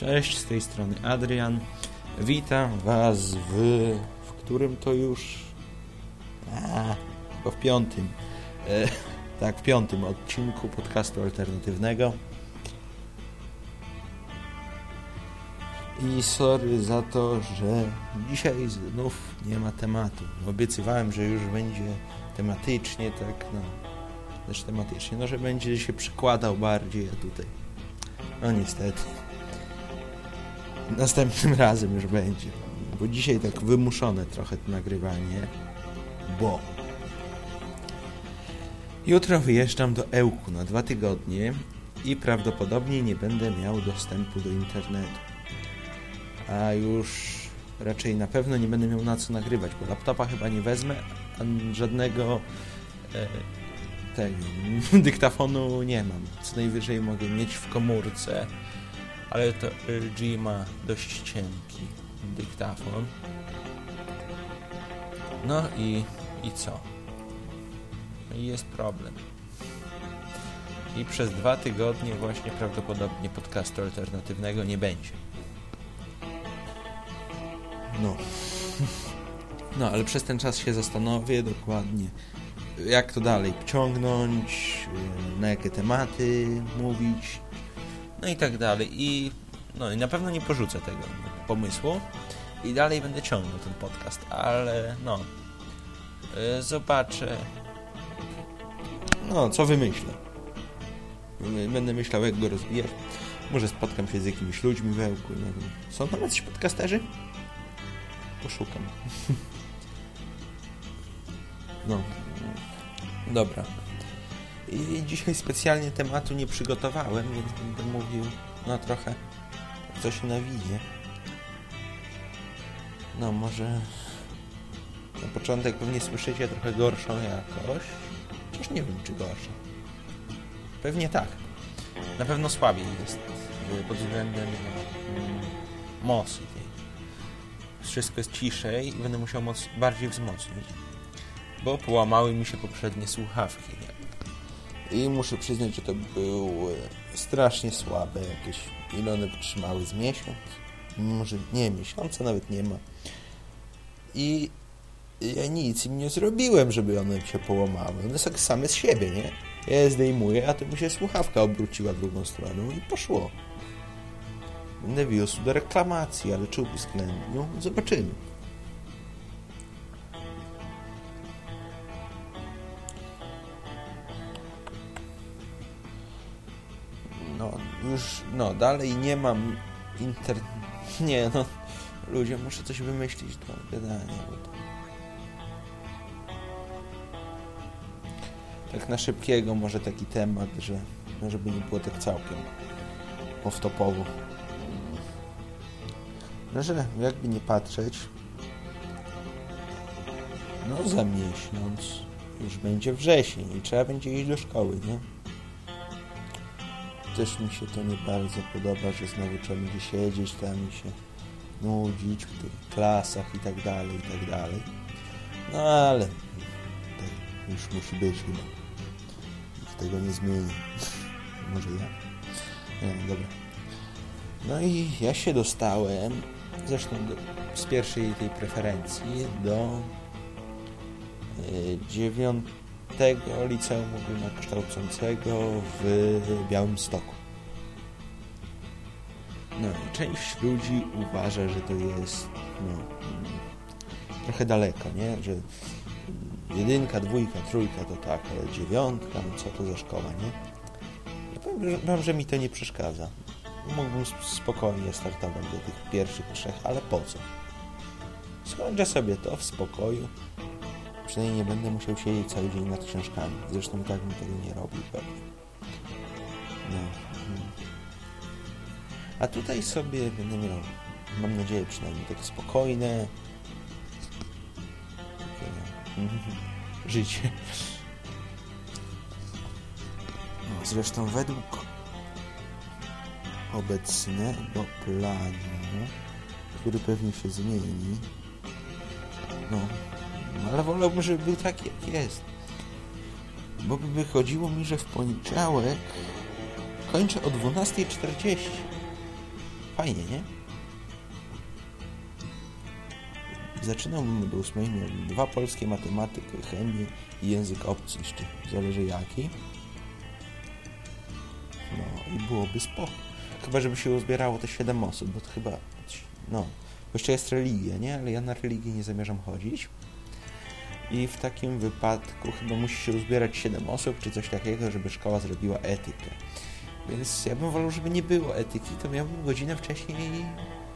Cześć, z tej strony Adrian. Witam Was w... w którym to już... A, chyba w piątym. E, tak, w piątym odcinku podcastu alternatywnego. I sorry za to, że dzisiaj znów nie ma tematu. Obiecywałem, że już będzie tematycznie, tak no, też tematycznie, no, że będzie się przykładał bardziej, a tutaj, no niestety. Następnym razem już będzie, bo dzisiaj tak wymuszone trochę to nagrywanie, bo jutro wyjeżdżam do Ełku na dwa tygodnie i prawdopodobnie nie będę miał dostępu do internetu. A już raczej na pewno nie będę miał na co nagrywać, bo laptopa chyba nie wezmę, żadnego e, tego, dyktafonu nie mam. Co najwyżej mogę mieć w komórce, ale to LG ma dość cienki dyktafon. No i, i co? No i jest problem. I przez dwa tygodnie właśnie prawdopodobnie podcastu alternatywnego nie będzie. No. No, ale przez ten czas się zastanowię dokładnie, jak to dalej pociągnąć, na jakie tematy mówić, no i tak dalej. I, no, na pewno nie porzucę tego pomysłu i dalej będę ciągnął ten podcast, ale no, y, zobaczę, no, co wymyślę. Będę myślał, jak go rozwijać. Może spotkam się z jakimiś ludźmi w Ełku, nie wiem. Są tam jacyś podcasterzy? Poszukam. No, dobra. Dzisiaj specjalnie tematu nie przygotowałem, więc będę mówił, no trochę coś na winie. No może na początek pewnie słyszycie trochę gorszą jakość. Chociaż nie wiem, czy gorszą. Pewnie tak. Na pewno słabiej jest pod względem mm, mocy. Wszystko jest ciszej i będę musiał moc bardziej wzmocnić. Bo połamały mi się poprzednie słuchawki. I muszę przyznać, że to były strasznie słabe jakieś. Ile one wytrzymały z miesiąc? Może nie miesiąca, nawet nie ma. I ja nic im nie zrobiłem, żeby one się połamały. One są same z siebie, nie? Ja je zdejmuję, a to mi się słuchawka obróciła drugą stroną i poszło. Będę wiózł do reklamacji, ale czy uwzględnią? Zobaczymy. Już, no, dalej nie mam inter... Nie, no, ludzie, muszę coś wymyślić do gadania, bo to... Tak na szybkiego może taki temat, że no, żeby nie było tak całkiem off-topowo. No, że jakby nie patrzeć, no za miesiąc już będzie wrzesień i trzeba będzie iść do szkoły, nie? Też mi się to nie bardzo podoba, że znowu trzeba będzie siedzieć tam i się nudzić w tych klasach i tak dalej, i tak dalej. No ale tak już musi być chyba. Nikt tego nie zmieni. Może ja. Nie, dobra. No i ja się dostałem, zresztą do, z pierwszej tej preferencji, do y, dziewiątego liceum ogólnokształcącego w Białymstoku. No i część ludzi uważa, że to jest no, trochę daleko, nie? Że jedynka, dwójka, trójka to tak, ale dziewiątka, no co to za szkoła, nie? Ja powiem wam, że mi to nie przeszkadza. Mógłbym spokojnie startować do tych pierwszych trzech, ale po co? Skończę sobie to w spokoju. Przynajmniej nie będę musiał siedzieć cały dzień nad książkami. Zresztą tak bym tego nie robił pewnie. No. A tutaj sobie będę miał, mam nadzieję przynajmniej takie spokojne życie. No, zresztą według obecnego planu, który pewnie się zmieni, no, ale wolałbym, żeby był taki, jak jest. Bo by wychodziło mi, że w poniedziałek kończę o 12.40. fajnie, nie? Zaczynam do ósmej, miałem dwa polskie, matematykę, chemię i język obcy jeszcze, zależy jaki. No i byłoby spoko. Chyba, żeby się uzbierało te 7 osób, bo to chyba, no, bo jeszcze jest religia, nie? Ale ja na religię nie zamierzam chodzić. I w takim wypadku chyba musi się uzbierać 7 osób, czy coś takiego, żeby szkoła zrobiła etykę. Więc ja bym wolał, żeby nie było etyki, to miałbym godzinę wcześniej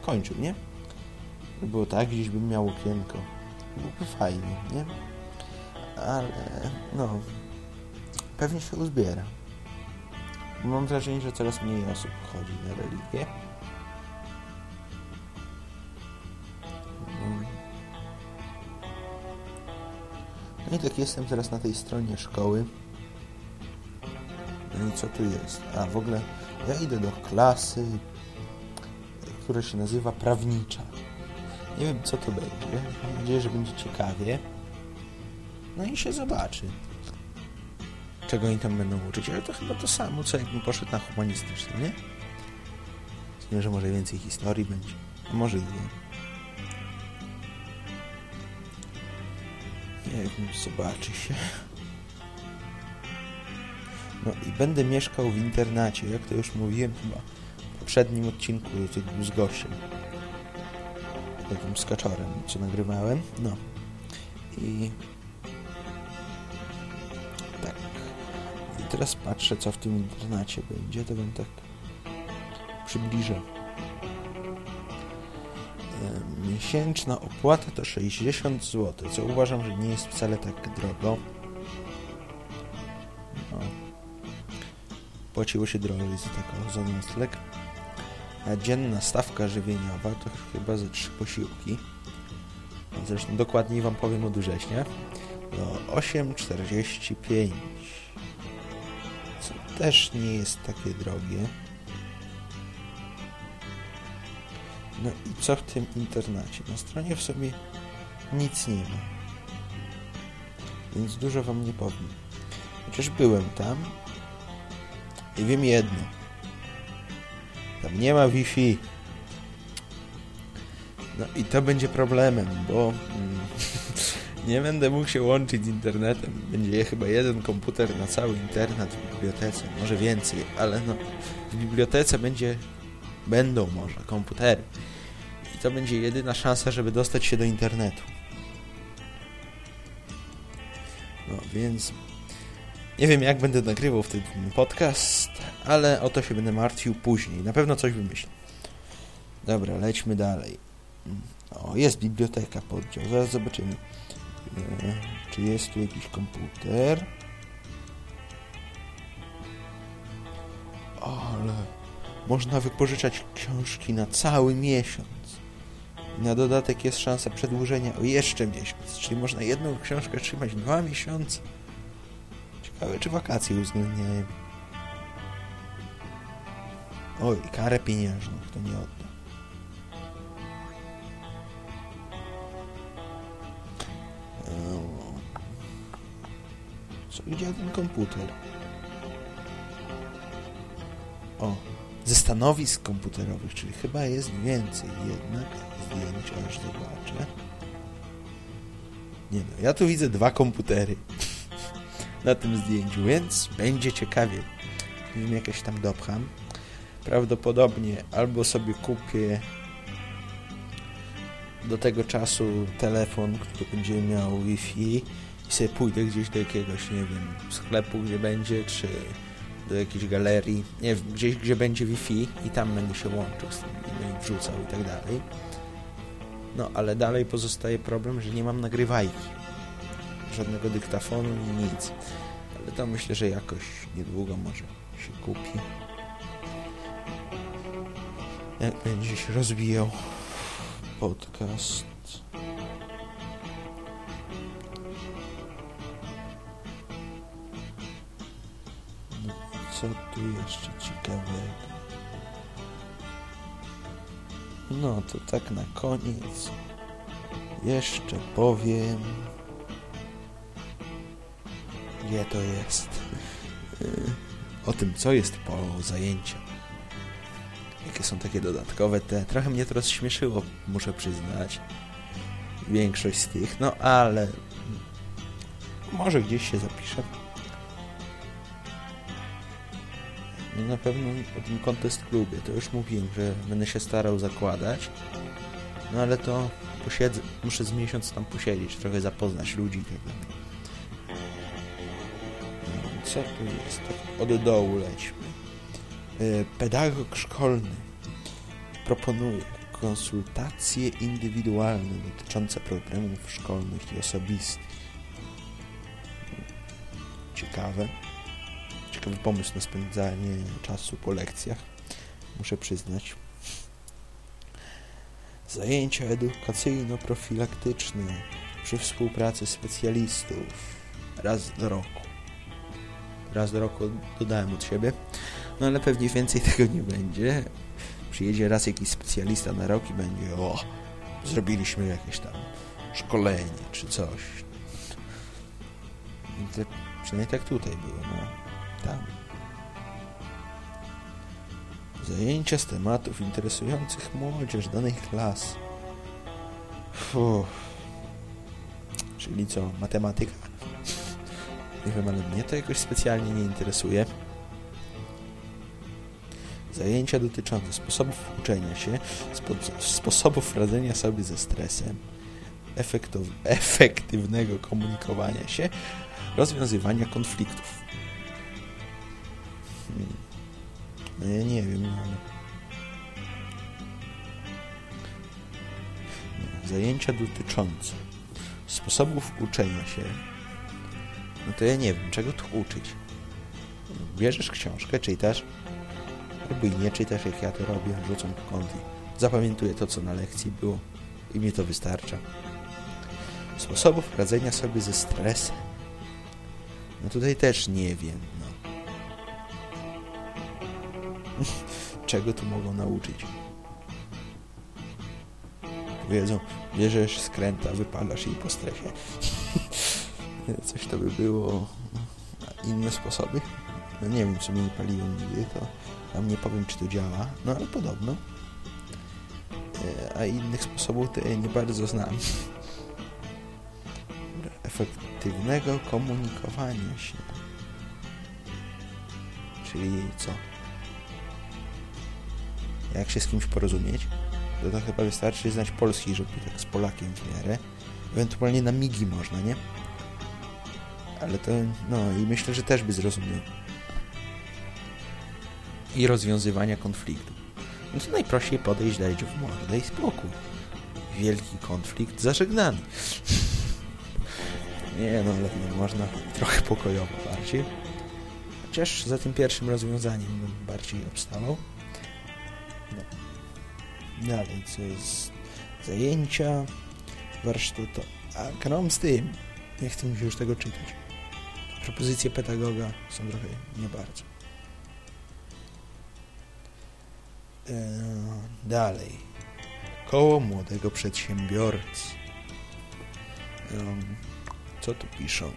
kończył, nie? Było tak, gdzieś bym miał okienko. Byłoby fajnie, nie? Ale, no, pewnie się uzbiera. Mam wrażenie, że coraz mniej osób chodzi na religię. Tak jestem teraz na tej stronie szkoły. No i co tu jest? A w ogóle ja idę do klasy, która się nazywa prawnicza. Nie wiem co to będzie. Mam nadzieję, że będzie ciekawie. No i się zobaczy. Czego oni tam będą uczyć, ale to chyba to samo, co jakbym poszedł na humanistyczne, nie? Tym, że może więcej historii będzie. A może i nie. Wiem, zobaczy się. No i będę mieszkał w internacie, jak to już mówiłem chyba w poprzednim odcinku, który był z gościem. Takim skaczorem, co nagrywałem. No. I... Tak. I teraz patrzę, co w tym internacie będzie, to bym tak przybliżę. Miesięczna opłata to 60 zł, co uważam, że nie jest wcale tak drogo. No. Płaciło się drożej za taką za nocleg. A dzienna stawka żywieniowa to chyba ze trzy posiłki. Zresztą dokładniej Wam powiem od września. To 8,45. Co też nie jest takie drogie. No i co w tym internacie? Na stronie w sobie nic nie ma. Więc dużo Wam nie powiem. Chociaż byłem tam i wiem jedno. Tam nie ma Wi-Fi. No i to będzie problemem, bo mm, nie będę mógł się łączyć z internetem. Będzie chyba jeden komputer na cały internet w bibliotece, może więcej, ale no w bibliotece będzie będą może komputery. I to będzie jedyna szansa, żeby dostać się do internetu. No więc nie wiem jak będę nagrywał wtedy podcast, ale o to się będę martwił później. Na pewno coś wymyślę. Dobra, lećmy dalej. O, jest biblioteka poddział. Zaraz zobaczymy. E, czy jest tu jakiś komputer? Ale można wypożyczać książki na cały miesiąc. Na dodatek jest szansa przedłużenia o jeszcze miesiąc, czyli można jedną książkę trzymać dwa miesiące. Ciekawe, czy wakacje uwzględniają. Oj, karę pieniężną, kto nie odda. Co, gdzie ten komputer? O, ze stanowisk komputerowych, czyli chyba jest więcej jednak zdjęć, aż zobaczę. Nie no, ja tu widzę dwa komputery na tym zdjęciu, więc będzie ciekawie. Nie wiem, jakieś tam dopcham. Prawdopodobnie albo sobie kupię do tego czasu telefon, który będzie miał Wi-Fi i sobie pójdę gdzieś do jakiegoś, nie wiem, sklepu, gdzie będzie, czy do jakiejś galerii, nie gdzieś, gdzie będzie Wi-Fi i tam będę się łączył z tym i wrzucał i tak dalej. No, ale dalej pozostaje problem, że nie mam nagrywajki. Żadnego dyktafonu nic. Ale to myślę, że jakoś niedługo może się kupi. Jak będzie się rozwijał podcast. Co tu jeszcze ciekawego? No to tak na koniec jeszcze powiem, gdzie to jest. O tym, co jest po zajęciach. jakie są takie dodatkowe te. Trochę mnie to rozśmieszyło, muszę przyznać. Większość z tych, no ale może gdzieś się zapiszę. No na pewno o tym Contest Klubie, to już mówiłem, że będę się starał zakładać. No ale to posiedzę, muszę z miesiąc tam posiedzieć, trochę zapoznać ludzi. No, co tu jest? Od dołu lećmy. E, pedagog szkolny proponuje konsultacje indywidualne dotyczące problemów szkolnych i osobistych. Ciekawe. Ciekawy pomysł na spędzanie czasu po lekcjach, muszę przyznać. Zajęcia edukacyjno-profilaktyczne przy współpracy specjalistów raz do roku. Raz do roku dodałem od siebie, no ale pewnie więcej tego nie będzie. Przyjedzie raz jakiś specjalista na rok i będzie o, zrobiliśmy jakieś tam szkolenie czy coś. Tak, przynajmniej tak tutaj było, no. Tam. Zajęcia z tematów interesujących młodzież danej klasy. Fuh. Czyli co, matematyka? Nie wiem, ale mnie to jakoś specjalnie nie interesuje. Zajęcia dotyczące sposobów uczenia się, spo sposobów radzenia sobie ze stresem, efektywnego komunikowania się, rozwiązywania konfliktów. Ja nie wiem, no. No, zajęcia dotyczące sposobów uczenia się, no to ja nie wiem, czego tu uczyć. Bierzesz książkę, czytasz, albo i nie czytasz, jak ja to robię, rzucam kąt i zapamiętuję to, co na lekcji było i mi to wystarcza. Sposobów radzenia sobie ze stresem. No tutaj też nie wiem, no. Czego tu mogą nauczyć? Powiedzą, bierzesz skręta, wypalasz jej po stresie. Coś to by było inne sposoby. No nie wiem, co mi nie paliło nigdy, to tam nie powiem, czy to działa. No ale podobno. E, a innych sposobów to nie bardzo znam. Efektywnego komunikowania się. Czyli co? Jak się z kimś porozumieć? To, to chyba wystarczy znać polski, żeby tak z Polakiem w miarę. Ewentualnie na migi można, nie? Ale to, no i myślę, że też by zrozumiał. I rozwiązywania konfliktu. No to najprościej podejść, dać w mordę i spokój. Wielki konflikt zażegnany. Nie no, ale no, można trochę pokojowo bardziej. Chociaż za tym pierwszym rozwiązaniem bym bardziej obstawał. No. Dalej, co jest zajęcia, warsztatu. A krom z tym, nie chcę mi się już tego czytać. Propozycje pedagoga są trochę nie bardzo. Eee, dalej. Koło młodego przedsiębiorcy. Eee, co tu piszą?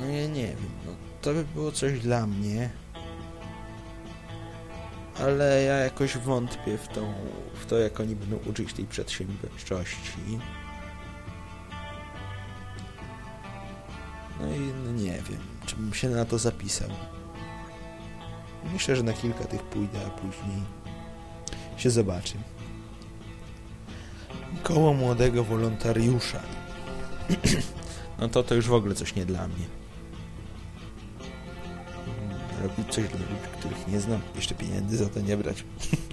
No ja nie wiem. No, to by było coś dla mnie. Ale ja jakoś wątpię w, tą, w to, jak oni będą uczyć tej przedsiębiorczości. No i no nie wiem, czy bym się na to zapisał. Myślę, że na kilka tych pójdę, a później się zobaczy. Koło młodego wolontariusza. no to to już w ogóle coś nie dla mnie. Robić coś dla ludzi, których nie znam, jeszcze pieniędzy za to nie brać.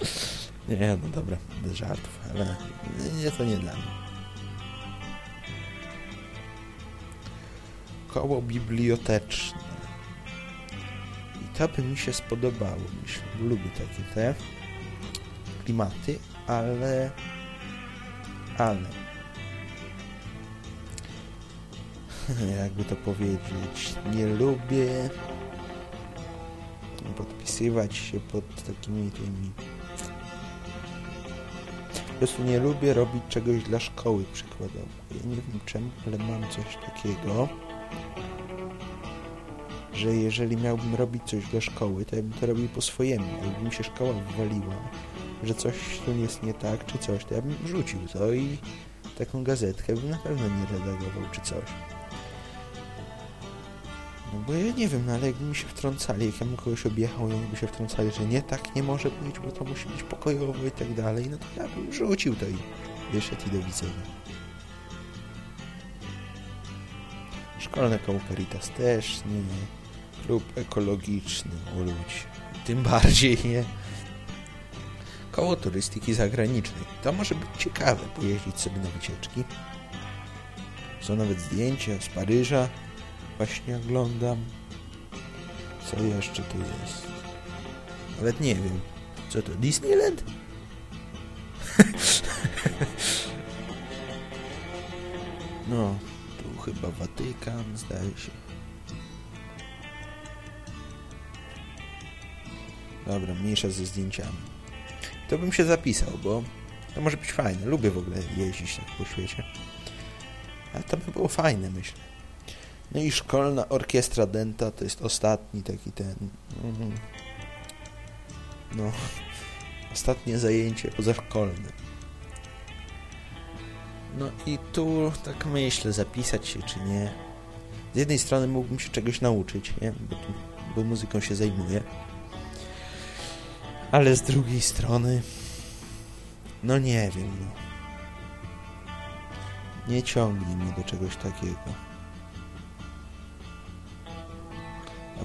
nie, no dobra, bez żartów, ale nie, to nie dla mnie. Koło biblioteczne. I to by mi się spodobało, myślę. Lubię takie te klimaty, ale ale jakby to powiedzieć, nie lubię podpisywać się pod takimi tymi po prostu nie lubię robić czegoś dla szkoły przykładowo. Ja nie wiem czemu, ale mam coś takiego. że jeżeli miałbym robić coś do szkoły, to ja bym to robił po swojemu. Jakby mi się szkoła wywaliła, że coś tu jest nie tak, czy coś, to ja bym wrzucił to i taką gazetkę bym na pewno nie redagował, czy coś. Bo ja nie wiem, no ale jakby mi się wtrącali, jak ja bym kogoś objechał i jakby się wtrącali, że nie, tak nie może być, bo to musi być pokojowo i tak dalej, no to ja bym rzucił to i wyszedł i do widzenia. Szkolne koło Caritas też nie. Klub ekologiczny, o ludzi. Tym bardziej nie. Koło turystyki zagranicznej. To może być ciekawe, pojeździć sobie na wycieczki. Są nawet zdjęcia z Paryża. Właśnie oglądam. Co jeszcze tu jest? Nawet nie wiem. Co to, Disneyland? no, tu chyba Watykan, zdaje się. Dobra, mniejsza ze zdjęciami. To bym się zapisał, bo to może być fajne. Lubię w ogóle jeździć tak po świecie. Ale to by było fajne, myślę. No i szkolna orkiestra Denta to jest ostatni taki ten... Mhm. No, ostatnie zajęcie pozaszkolne. No i tu tak myślę, zapisać się czy nie. Z jednej strony mógłbym się czegoś nauczyć, nie? Bo, bo muzyką się zajmuję. Ale z drugiej strony... No nie wiem, no. Nie ciągnie mnie do czegoś takiego.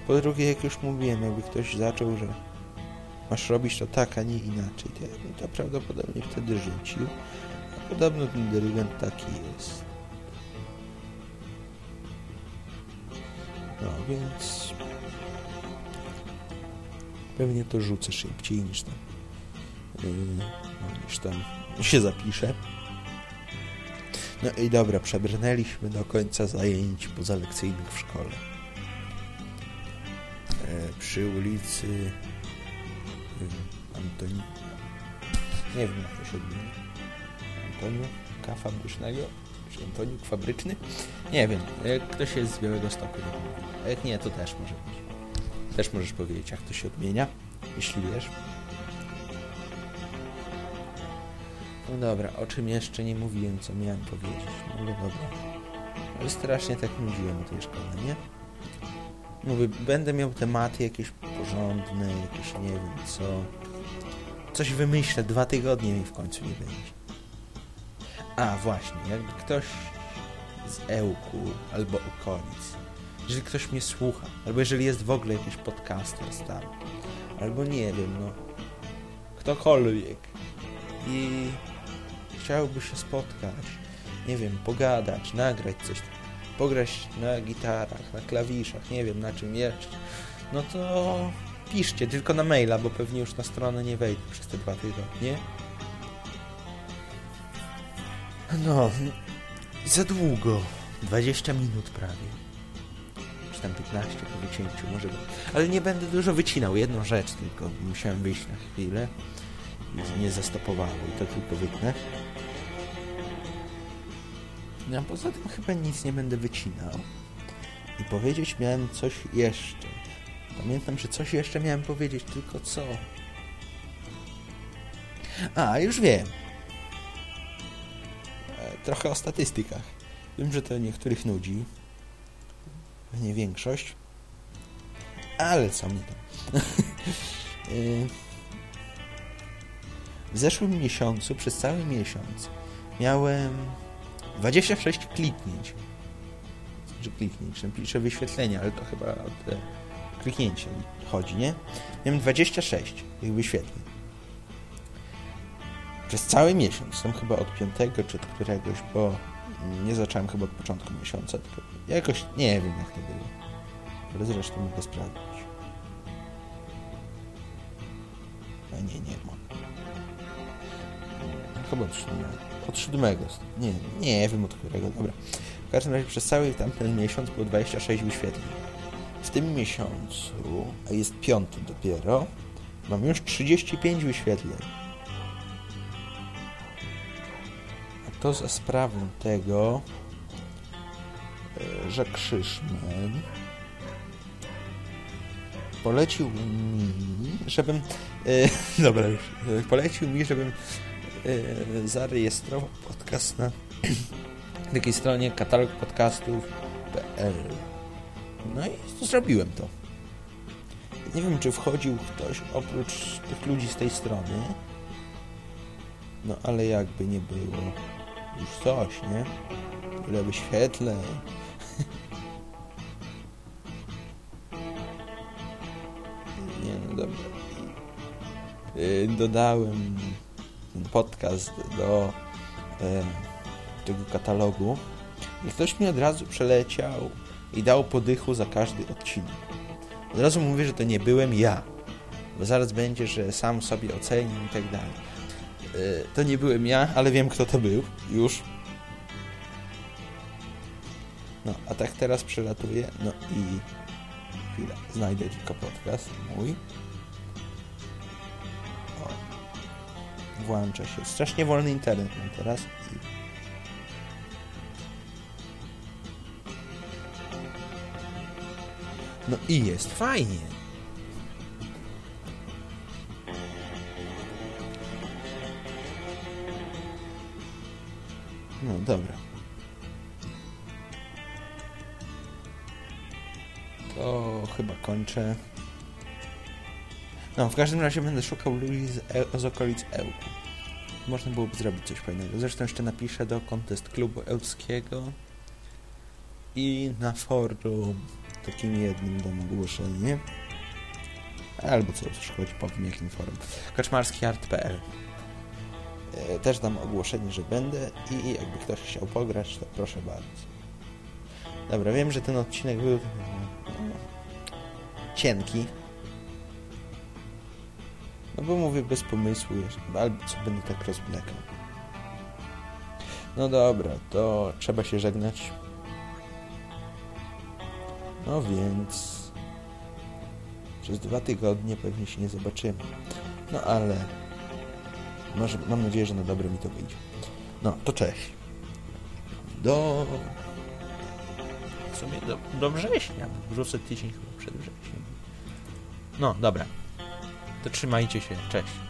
Po drugie, jak już mówiłem, jakby ktoś zaczął, że masz robić to tak, a nie inaczej, to ja bym to prawdopodobnie wtedy rzucił. A podobno ten dyrygent taki jest. No więc pewnie to rzucę szybciej niż tam, yy, niż tam się zapiszę. No i dobra, przebrnęliśmy do końca zajęć pozalekcyjnych w szkole. Przy ulicy yy, Antoni... Nie wiem jak to się odmienia. Antoniuka Fabrycznego? Czy Antoniuk Fabryczny? Nie wiem. Ktoś jest z Białego Stoku. Jak nie, to też może być. Też możesz powiedzieć, jak to się odmienia, jeśli wiesz. No dobra, o czym jeszcze nie mówiłem, co miałem powiedzieć. No ale dobra. Ale strasznie tak nudziłem o tej szkole, nie? Mówię, będę miał tematy jakieś porządne, jakieś nie wiem co. Coś wymyślę, dwa tygodnie mi w końcu nie będzie. A, właśnie, jakby ktoś z Ełku albo okolic jeżeli ktoś mnie słucha, albo jeżeli jest w ogóle jakiś podcaster tam, albo nie wiem, no, ktokolwiek i chciałby się spotkać, nie wiem, pogadać, nagrać coś, pograć na gitarach, na klawiszach, nie wiem, na czym jeszcze, no to piszcie, tylko na maila, bo pewnie już na stronę nie wejdę przez te dwa tygodnie. No, za długo. 20 minut prawie czy tam 15 po wycięciu, może. Ale nie będę dużo wycinał, jedną rzecz tylko musiałem wyjść na chwilę. Nie zastopowało i to tylko wytnę. No poza tym chyba nic nie będę wycinał. I powiedzieć miałem coś jeszcze. Pamiętam, że coś jeszcze miałem powiedzieć, tylko co? A, już wiem. E, trochę o statystykach. Wiem, że to niektórych nudzi, nie większość. Ale co mi tam. Y, w zeszłym miesiącu, przez cały miesiąc, miałem 26 kliknięć. Znaczy kliknięć, piszę wyświetlenia, ale to chyba te kliknięcie chodzi, nie? Miałem 26 tych wyświetleń. Przez cały miesiąc, tam chyba od 5 czy od któregoś, bo nie zacząłem chyba od początku miesiąca, tylko jakoś nie wiem jak to było. Ale zresztą mogę sprawdzić. A nie, nie mam. Chyba od siódmego. Od siódmego. Nie, nie wiem od którego. Dobra. W każdym razie przez cały tamten miesiąc było 26 wyświetleń. W tym miesiącu, a jest piąty dopiero, mam już 35 wyświetleń. to za sprawą tego, e, że Krzyszman polecił mi, żebym... E, dobra już. E, polecił mi, żebym zarejestrował podcast na takiej stronie katalog podcastów.pl No i zrobiłem to. Nie wiem, czy wchodził ktoś oprócz tych ludzi z tej strony. No ale jakby nie było już coś, nie? Ile wyświetleń. nie no dobra. Yy, dodałem podcast do yy, tego katalogu i ktoś mi od razu przeleciał i dał podychu za każdy odcinek. Od razu mówię, że to nie byłem ja, bo zaraz będzie, że sam sobie ocenił i tak dalej. Yy, to nie byłem ja, ale wiem kto to był już. No, a tak teraz przelatuję, no i chwila, znajdę tylko podcast mój. Włącza się. Strasznie wolny internet mam teraz. No i jest fajnie. No dobra. To chyba kończę. No, w każdym razie będę szukał ludzi z, e z okolic Ełku. Można byłoby zrobić coś fajnego. Zresztą jeszcze napiszę do Contest Klubu Ełckiego i na forum takim jednym dam ogłoszenie. Albo co chodzi, powiem jakim forum. Kaczmarskiart.pl e, Też dam ogłoszenie, że będę i jakby ktoś chciał pograć, to proszę bardzo. Dobra, wiem, że ten odcinek był no, cienki. No bo mówię bez pomysłu, albo co będę tak rozwlekał. No dobra, to trzeba się żegnać. No więc przez dwa tygodnie pewnie się nie zobaczymy. No ale może, mam nadzieję, że na dobre mi to wyjdzie. No, to cześć. Do w sumie do, do września. Wrzucę tydzień chyba przed wrześniem. No, dobra. To trzymajcie się. Cześć.